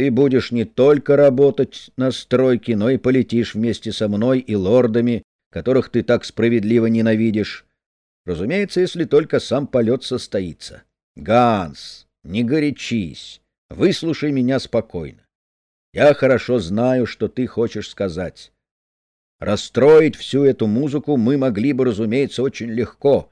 Ты будешь не только работать на стройке, но и полетишь вместе со мной и лордами, которых ты так справедливо ненавидишь. Разумеется, если только сам полет состоится. Ганс, не горячись, выслушай меня спокойно. Я хорошо знаю, что ты хочешь сказать. Расстроить всю эту музыку мы могли бы, разумеется, очень легко.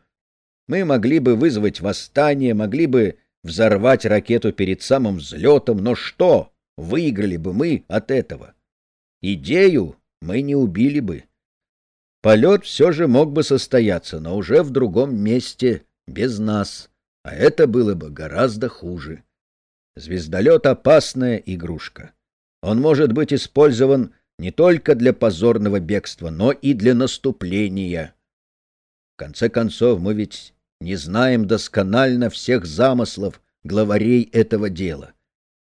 Мы могли бы вызвать восстание, могли бы взорвать ракету перед самым взлетом, но что выиграли бы мы от этого? Идею мы не убили бы. Полет все же мог бы состояться, но уже в другом месте, без нас, а это было бы гораздо хуже. Звездолет — опасная игрушка. Он может быть использован не только для позорного бегства, но и для наступления. В конце концов, мы ведь не знаем досконально всех замыслов главарей этого дела.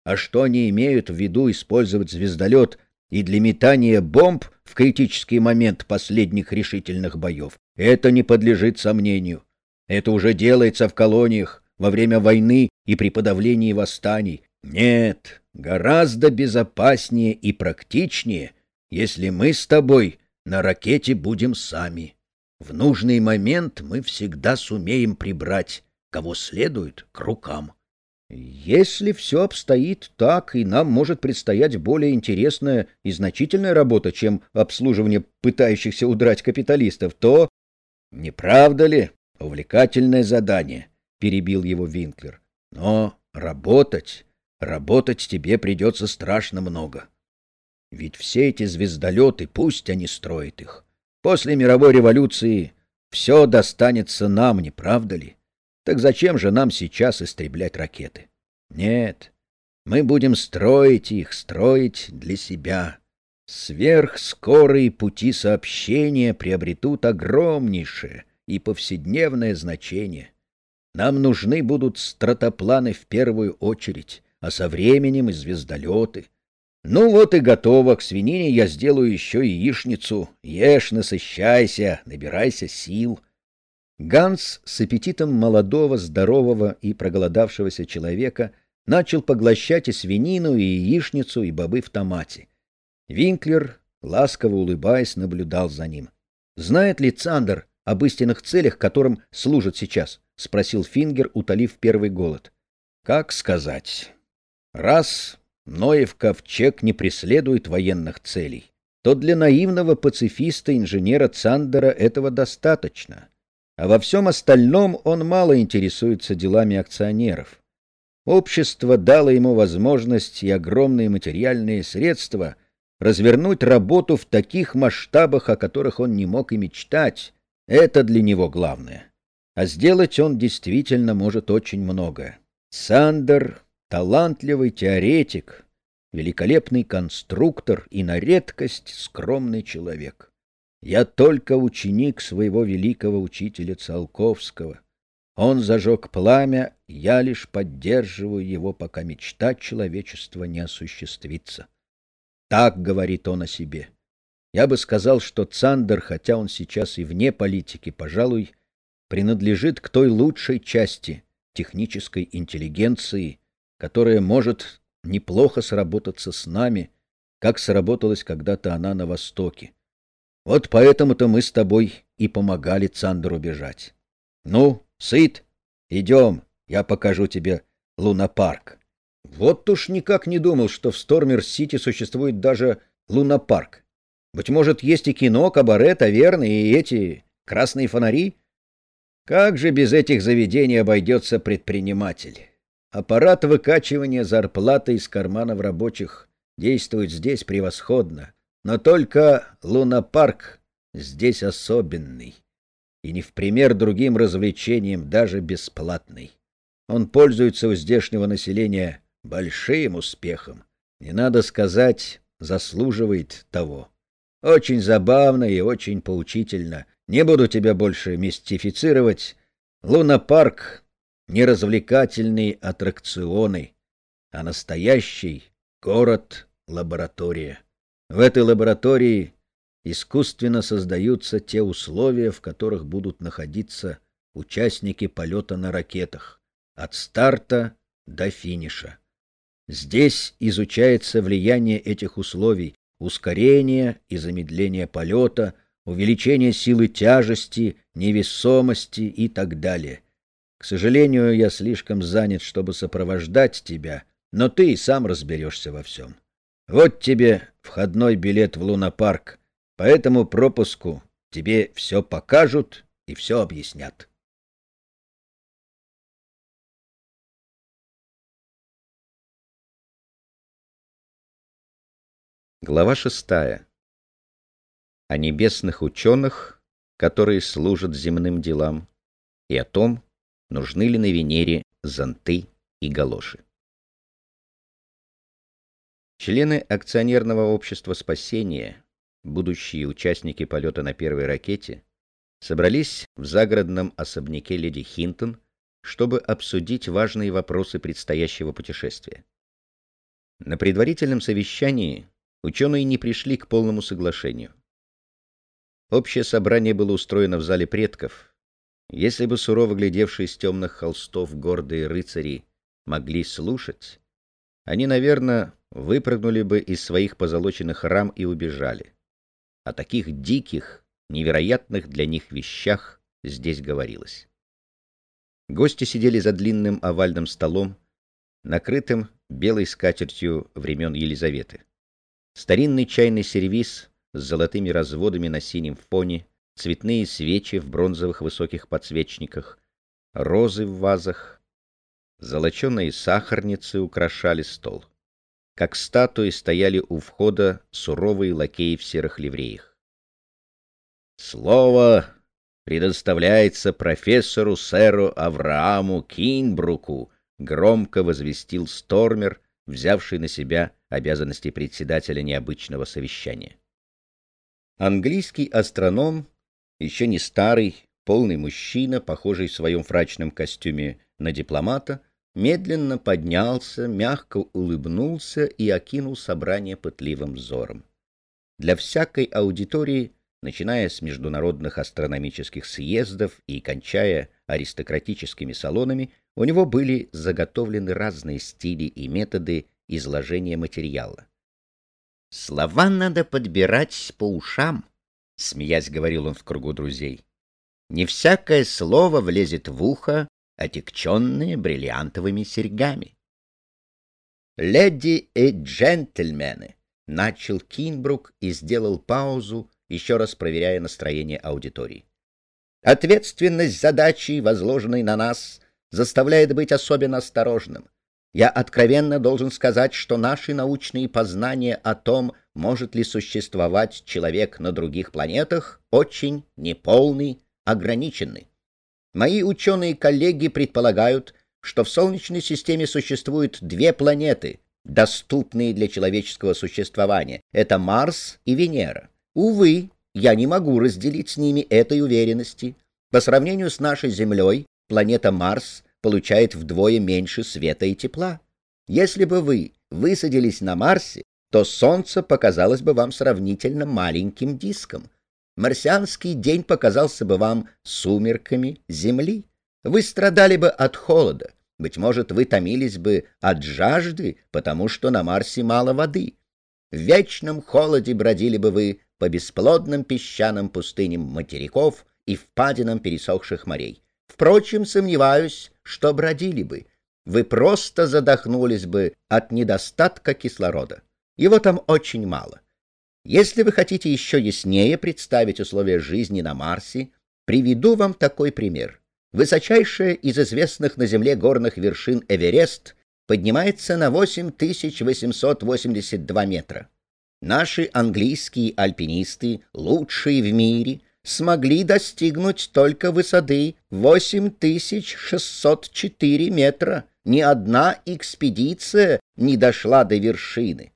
А что они имеют в виду использовать звездолет и для метания бомб в критический момент последних решительных боев, это не подлежит сомнению. Это уже делается в колониях во время войны и при подавлении восстаний. Нет, гораздо безопаснее и практичнее, если мы с тобой на ракете будем сами. В нужный момент мы всегда сумеем прибрать, кого следует, к рукам. Если все обстоит так, и нам может предстоять более интересная и значительная работа, чем обслуживание пытающихся удрать капиталистов, то... Не правда ли? Увлекательное задание, — перебил его Винклер. Но работать, работать тебе придется страшно много. Ведь все эти звездолеты, пусть они строят их, После мировой революции все достанется нам, не правда ли? Так зачем же нам сейчас истреблять ракеты? Нет, мы будем строить их, строить для себя. Сверхскорые пути сообщения приобретут огромнейшее и повседневное значение. Нам нужны будут стратопланы в первую очередь, а со временем и звездолеты — ну вот и готово. К свинине я сделаю еще яичницу. Ешь, насыщайся, набирайся сил. Ганс с аппетитом молодого, здорового и проголодавшегося человека начал поглощать и свинину, и яичницу, и бобы в томате. Винклер, ласково улыбаясь, наблюдал за ним. — Знает ли Цандер об истинных целях, которым служит сейчас? — спросил Фингер, утолив первый голод. — Как сказать? Раз Ноев ковчег не преследует военных целей, то для наивного пацифиста-инженера Цандера этого достаточно, а во всем остальном он мало интересуется делами акционеров. Общество дало ему возможность и огромные материальные средства развернуть работу в таких масштабах, о которых он не мог и мечтать. Это для него главное. А сделать он действительно может очень многое. Сандер талантливый теоретик, великолепный конструктор и на редкость скромный человек. Я только ученик своего великого учителя Циолковского. Он зажег пламя, я лишь поддерживаю его, пока мечта человечества не осуществится. Так говорит он о себе. Я бы сказал, что Цандер, хотя он сейчас и вне политики, пожалуй, принадлежит к той лучшей части технической интеллигенции, которая может неплохо сработаться с нами, как сработалась когда-то она на Востоке. Вот поэтому-то мы с тобой и помогали Цандеру бежать. Ну, сыт? Идем, я покажу тебе лунопарк. Вот уж никак не думал, что в Стормер-Сити существует даже лунопарк. Быть может, есть и кино, кабаре, таверны и эти красные фонари? Как же без этих заведений обойдется предприниматель? Аппарат выкачивания зарплаты из карманов рабочих действует здесь превосходно, но только лунопарк здесь особенный и не в пример другим развлечениям даже бесплатный. Он пользуется у здешнего населения большим успехом. Не надо сказать, заслуживает того. Очень забавно и очень поучительно. Не буду тебя больше мистифицировать. Лунопарк не развлекательные аттракционы, а настоящий город-лаборатория. В этой лаборатории искусственно создаются те условия, в которых будут находиться участники полета на ракетах от старта до финиша. Здесь изучается влияние этих условий, ускорение и замедление полета, увеличение силы тяжести, невесомости и так далее. К сожалению, я слишком занят, чтобы сопровождать тебя, но ты и сам разберешься во всем. Вот тебе входной билет в лунопарк. По этому пропуску тебе все покажут и все объяснят. Глава шестая. О небесных ученых, которые служат земным делам, и о том, нужны ли на Венере зонты и галоши. Члены акционерного общества спасения, будущие участники полета на первой ракете, собрались в загородном особняке леди Хинтон, чтобы обсудить важные вопросы предстоящего путешествия. На предварительном совещании ученые не пришли к полному соглашению. Общее собрание было устроено в зале предков. Если бы сурово глядевшие с темных холстов гордые рыцари могли слушать, они, наверное, выпрыгнули бы из своих позолоченных рам и убежали. О таких диких, невероятных для них вещах здесь говорилось. Гости сидели за длинным овальным столом, накрытым белой скатертью времен Елизаветы. Старинный чайный сервиз с золотыми разводами на синем фоне, цветные свечи в бронзовых высоких подсвечниках, розы в вазах, золоченые сахарницы украшали стол. Как статуи стояли у входа суровые лакеи в серых ливреях. Слово предоставляется профессору сэру Аврааму Кинбруку, громко возвестил Стормер, взявший на себя обязанности председателя необычного совещания. Английский астроном, еще не старый, полный мужчина, похожий в своем фрачном костюме на дипломата, медленно поднялся, мягко улыбнулся и окинул собрание пытливым взором. Для всякой аудитории, начиная с международных астрономических съездов и кончая аристократическими салонами, у него были заготовлены разные стили и методы изложения материала. «Слова надо подбирать по ушам», — смеясь говорил он в кругу друзей. «Не всякое слово влезет в ухо, отекченные бриллиантовыми серьгами. «Леди и джентльмены!» — начал Кинбрук и сделал паузу, еще раз проверяя настроение аудитории. «Ответственность задачи, возложенной на нас, заставляет быть особенно осторожным. Я откровенно должен сказать, что наши научные познания о том, может ли существовать человек на других планетах, очень неполны, ограничены. Мои ученые-коллеги предполагают, что в Солнечной системе существуют две планеты, доступные для человеческого существования. Это Марс и Венера. Увы, я не могу разделить с ними этой уверенности. По сравнению с нашей Землей, планета Марс получает вдвое меньше света и тепла. Если бы вы высадились на Марсе, то Солнце показалось бы вам сравнительно маленьким диском — марсианский день показался бы вам сумерками земли. Вы страдали бы от холода, быть может, вы томились бы от жажды, потому что на Марсе мало воды. В вечном холоде бродили бы вы по бесплодным песчаным пустыням материков и впадинам пересохших морей. Впрочем, сомневаюсь, что бродили бы. Вы просто задохнулись бы от недостатка кислорода. Его там очень мало. Если вы хотите еще яснее представить условия жизни на Марсе, приведу вам такой пример. Высочайшая из известных на Земле горных вершин Эверест поднимается на 8882 метра. Наши английские альпинисты, лучшие в мире, смогли достигнуть только высоты 8604 метра. Ни одна экспедиция не дошла до вершины.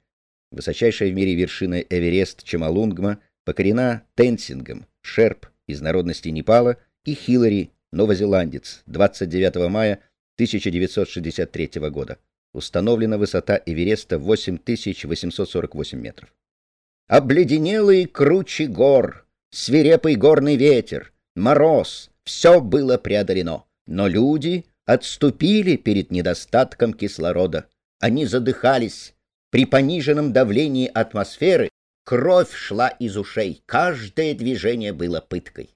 Высочайшая в мире вершина Эверест Чамалунгма покорена Тенсингом, Шерп из народности Непала и Хиллари, новозеландец, 29 мая 1963 года. Установлена высота Эвереста 8848 метров. Обледенелые кручи гор, свирепый горный ветер, мороз — все было преодолено. Но люди отступили перед недостатком кислорода. они задыхались. При пониженном давлении атмосферы кровь шла из ушей, каждое движение было пыткой.